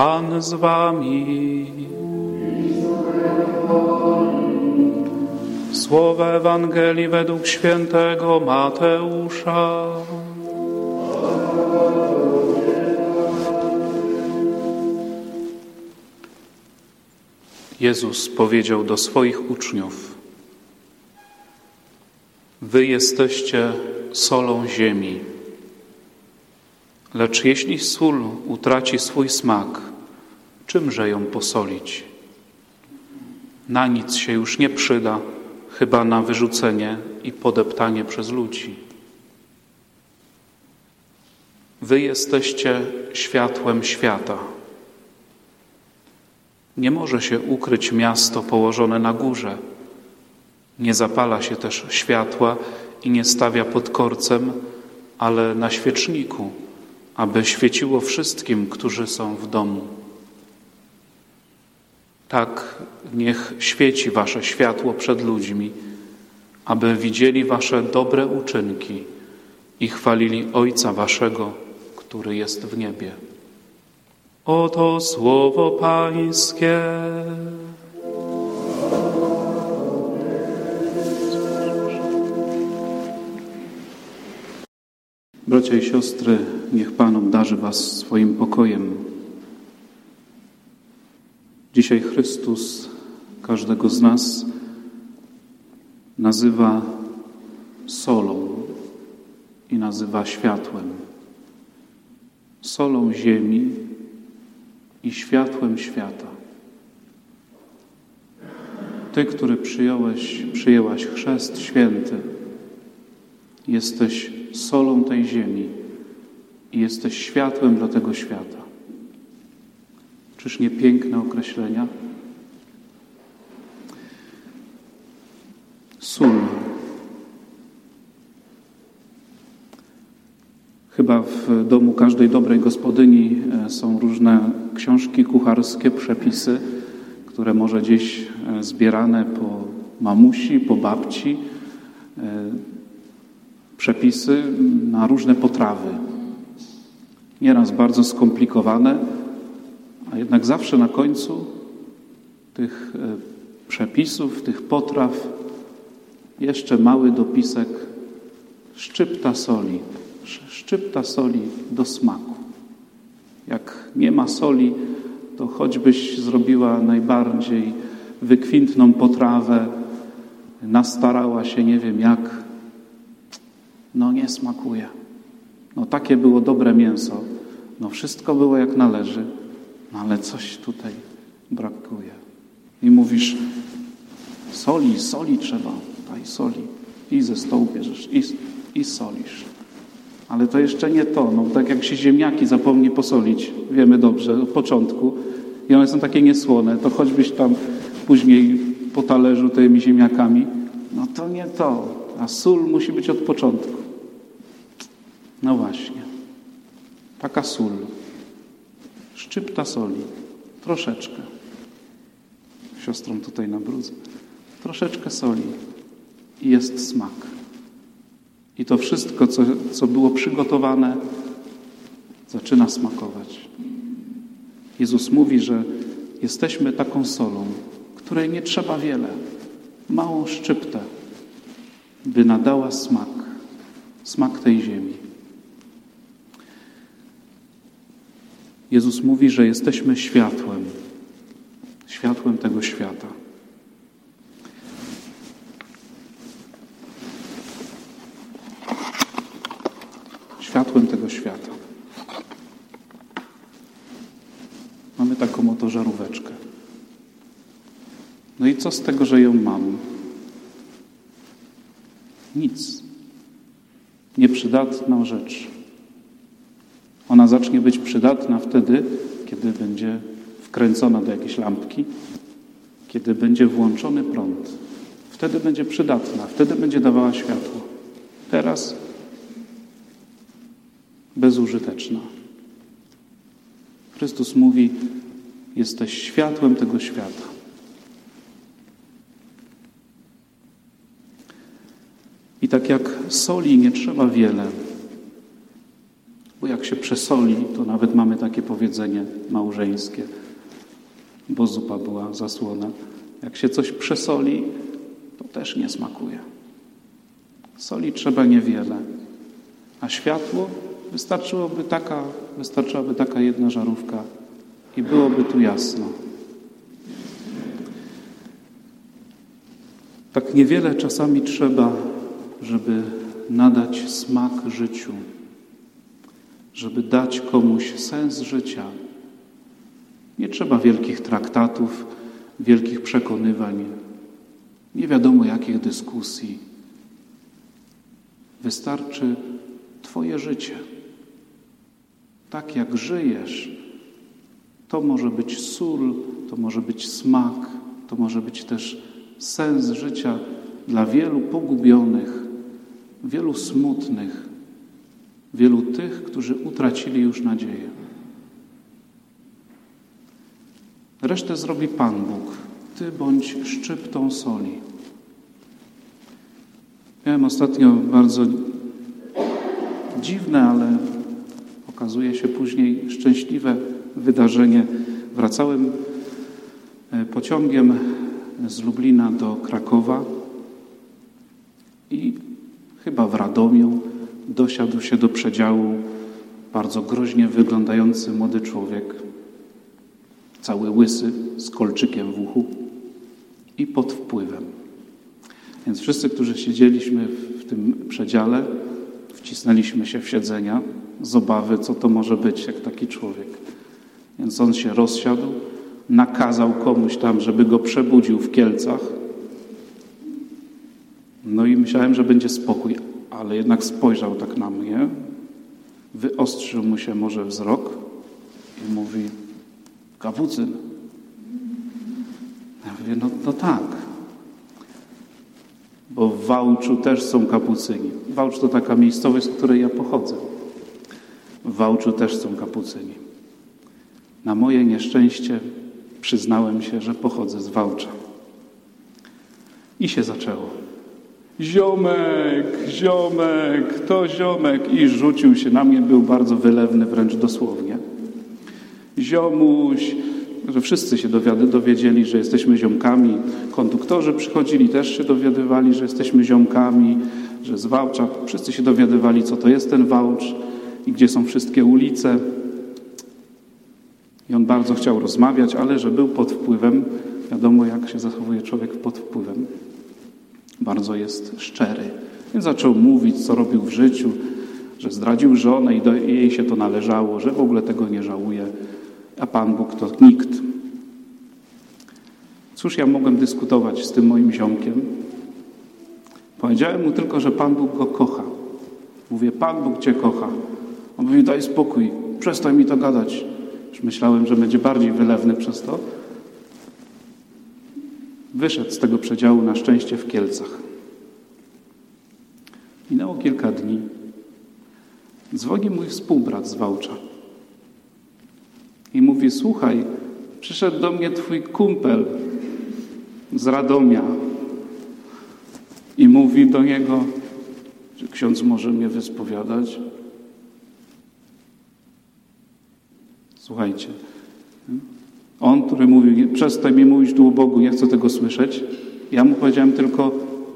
Pan z wami. Słowa Ewangelii według świętego Mateusza. Jezus powiedział do swoich uczniów: Wy jesteście solą ziemi. Lecz jeśli sól utraci swój smak, czymże ją posolić? Na nic się już nie przyda, chyba na wyrzucenie i podeptanie przez ludzi. Wy jesteście światłem świata. Nie może się ukryć miasto położone na górze. Nie zapala się też światła i nie stawia pod korcem, ale na świeczniku, aby świeciło wszystkim, którzy są w domu. Tak niech świeci wasze światło przed ludźmi, aby widzieli wasze dobre uczynki i chwalili Ojca waszego, który jest w niebie. Oto słowo Pańskie. Bracia i siostry, niech Pan obdarzy Was swoim pokojem. Dzisiaj Chrystus każdego z nas nazywa solą i nazywa światłem. Solą ziemi i światłem świata. Ty, który przyjąłeś, przyjęłaś chrzest święty, jesteś solą tej ziemi i jesteś światłem dla tego świata. Czyż nie piękne określenia? Sól. Chyba w domu każdej dobrej gospodyni e, są różne książki kucharskie, przepisy, które może gdzieś e, zbierane po mamusi, po babci, e, przepisy na różne potrawy. Nieraz bardzo skomplikowane, a jednak zawsze na końcu tych e, przepisów, tych potraw jeszcze mały dopisek szczypta soli, szczypta soli do smaku. Jak nie ma soli, to choćbyś zrobiła najbardziej wykwintną potrawę, nastarała się nie wiem jak, no nie smakuje. No takie było dobre mięso, no wszystko było jak należy, no ale coś tutaj brakuje. I mówisz, soli, soli trzeba, daj soli. I ze stołu bierzesz i, i solisz. Ale to jeszcze nie to. No, tak jak się ziemniaki zapomni posolić, wiemy dobrze, od początku, i one są takie niesłone, to choćbyś tam później po talerzu tymi ziemniakami, no to nie to. A sól musi być od początku. No właśnie. Taka sól. Szczypta soli. Troszeczkę. Siostrą tutaj na brudze. Troszeczkę soli. I jest smak. I to wszystko, co, co było przygotowane, zaczyna smakować. Jezus mówi, że jesteśmy taką solą, której nie trzeba wiele, małą szczyptę, by nadała smak, smak tej ziemi. Jezus mówi, że jesteśmy światłem, światłem tego świata. Światłem tego świata. Mamy taką oto żaróweczkę. No i co z tego, że ją mam? Nic. Nieprzydatna rzecz. Ona zacznie być przydatna wtedy, kiedy będzie wkręcona do jakiejś lampki, kiedy będzie włączony prąd. Wtedy będzie przydatna, wtedy będzie dawała światło. Teraz bezużyteczna. Chrystus mówi: Jesteś światłem tego świata. I tak jak soli nie trzeba wiele, jak się przesoli, to nawet mamy takie powiedzenie małżeńskie, bo zupa była zasłona. Jak się coś przesoli, to też nie smakuje. Soli trzeba niewiele, a światło wystarczyłoby taka, wystarczyłaby taka jedna żarówka i byłoby tu jasno. Tak niewiele czasami trzeba, żeby nadać smak życiu, żeby dać komuś sens życia. Nie trzeba wielkich traktatów, wielkich przekonywań, nie wiadomo jakich dyskusji. Wystarczy Twoje życie. Tak jak żyjesz, to może być sól, to może być smak, to może być też sens życia dla wielu pogubionych, wielu smutnych, wielu tych, którzy utracili już nadzieję. Resztę zrobi Pan Bóg. Ty bądź szczyptą soli. Miałem ostatnio bardzo dziwne, ale okazuje się później szczęśliwe wydarzenie. Wracałem e, pociągiem z Lublina do Krakowa i chyba w Radomiu dosiadł się do przedziału bardzo groźnie wyglądający młody człowiek, cały łysy, z kolczykiem w uchu i pod wpływem. Więc wszyscy, którzy siedzieliśmy w tym przedziale, wcisnęliśmy się w siedzenia z obawy, co to może być, jak taki człowiek. Więc on się rozsiadł, nakazał komuś tam, żeby go przebudził w Kielcach. No i myślałem, że będzie spokój, ale jednak spojrzał tak na mnie, wyostrzył mu się może wzrok i mówi, kapucyn. Ja mówię, no, no tak, bo w Wałczu też są kapucyni. Wałcz to taka miejscowość, z której ja pochodzę. W Wałczu też są kapucyni. Na moje nieszczęście przyznałem się, że pochodzę z Wałcza. I się zaczęło. Ziomek, ziomek, to ziomek. I rzucił się na mnie, był bardzo wylewny, wręcz dosłownie. Ziomuś, że wszyscy się dowiedzieli, że jesteśmy ziomkami. Konduktorzy przychodzili, też się dowiadywali, że jesteśmy ziomkami, że z Wałcza. Wszyscy się dowiadywali, co to jest ten Wałcz i gdzie są wszystkie ulice. I on bardzo chciał rozmawiać, ale że był pod wpływem, wiadomo jak się zachowuje człowiek pod wpływem, bardzo jest szczery. Więc zaczął mówić, co robił w życiu, że zdradził żonę i do jej się to należało, że w ogóle tego nie żałuje, a Pan Bóg to nikt. Cóż ja mogłem dyskutować z tym moim ziomkiem? Powiedziałem mu tylko, że Pan Bóg go kocha. Mówię, Pan Bóg Cię kocha. On mówi, daj spokój, przestań mi to gadać. Już myślałem, że będzie bardziej wylewny przez to. Wyszedł z tego przedziału na szczęście w Kielcach. Minęło kilka dni. Dzwoni mój współbrat z Wałcza. I mówi, słuchaj, przyszedł do mnie twój kumpel z Radomia. I mówi do niego, czy ksiądz może mnie wyspowiadać? Słuchajcie. On, który mówi, przestań mi mówić tu o Bogu, nie chcę tego słyszeć. Ja mu powiedziałem tylko,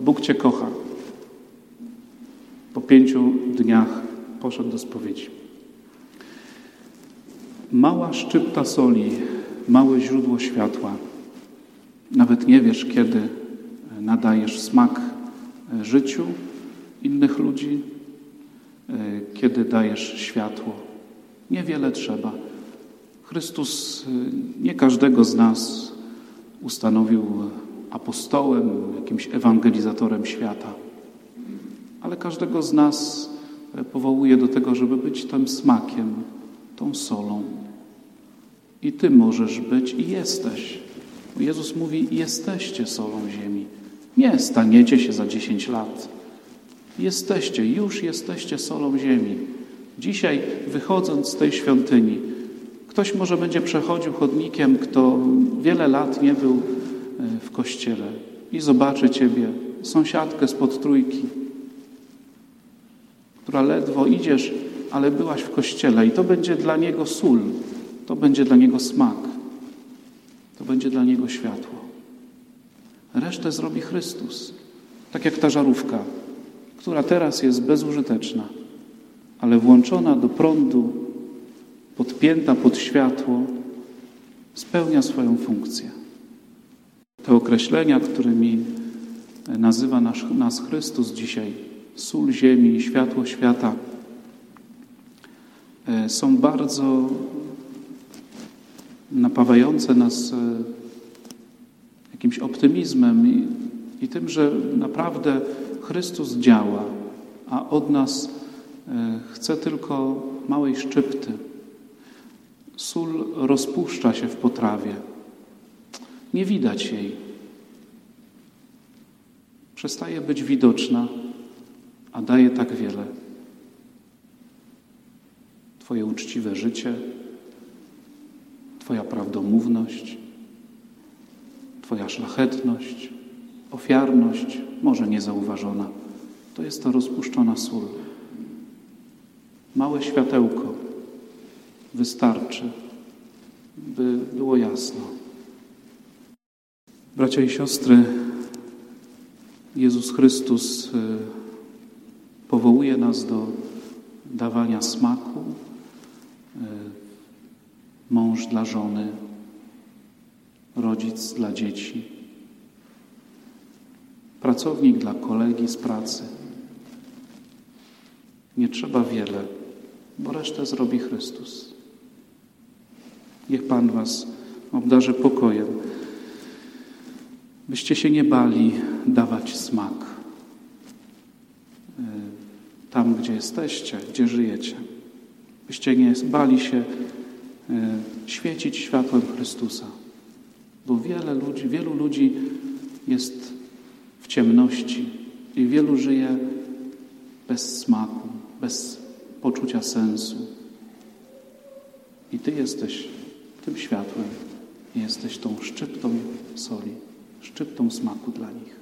Bóg Cię kocha. Po pięciu dniach poszedł do spowiedzi. Mała szczypta soli, małe źródło światła. Nawet nie wiesz, kiedy nadajesz smak życiu innych ludzi, kiedy dajesz światło. Niewiele trzeba. Chrystus nie każdego z nas ustanowił apostołem, jakimś ewangelizatorem świata, ale każdego z nas powołuje do tego, żeby być tym smakiem, tą solą. I Ty możesz być i jesteś. Jezus mówi: Jesteście solą ziemi. Nie staniecie się za dziesięć lat. Jesteście, już jesteście solą ziemi. Dzisiaj, wychodząc z tej świątyni, ktoś może będzie przechodził chodnikiem, kto wiele lat nie był e, w kościele i zobaczy Ciebie, sąsiadkę spod trójki, która ledwo idziesz ale byłaś w kościele i to będzie dla niego sól, to będzie dla niego smak, to będzie dla niego światło. Resztę zrobi Chrystus, tak jak ta żarówka, która teraz jest bezużyteczna, ale włączona do prądu, podpięta pod światło, spełnia swoją funkcję. Te określenia, którymi nazywa nas, nas Chrystus dzisiaj, sól ziemi, światło świata, e, są bardzo napawające nas e, jakimś optymizmem i, i tym, że naprawdę Chrystus działa, a od nas e, chce tylko małej szczypty. Sól rozpuszcza się w potrawie. Nie widać jej. Przestaje być widoczna, a daje tak wiele. Twoje uczciwe życie, Twoja prawdomówność, Twoja szlachetność, ofiarność, może niezauważona. To jest to rozpuszczona sól. Małe światełko wystarczy, by było jasno. Bracia i siostry, Jezus Chrystus y, powołuje nas do dawania smaku, y, mąż dla żony, rodzic dla dzieci, pracownik dla kolegi z pracy. Nie trzeba wiele, bo resztę zrobi Chrystus. Niech Pan Was obdarzy pokojem, byście się nie bali dawać smak y, tam, gdzie jesteście, gdzie żyjecie. Byście nie bali się y, świecić światłem Chrystusa. Bo wiele ludzi, wielu ludzi jest w ciemności i wielu żyje bez smaku, bez poczucia sensu. I Ty jesteś tym światłem, jesteś tą szczyptą soli, szczyptą smaku dla nich.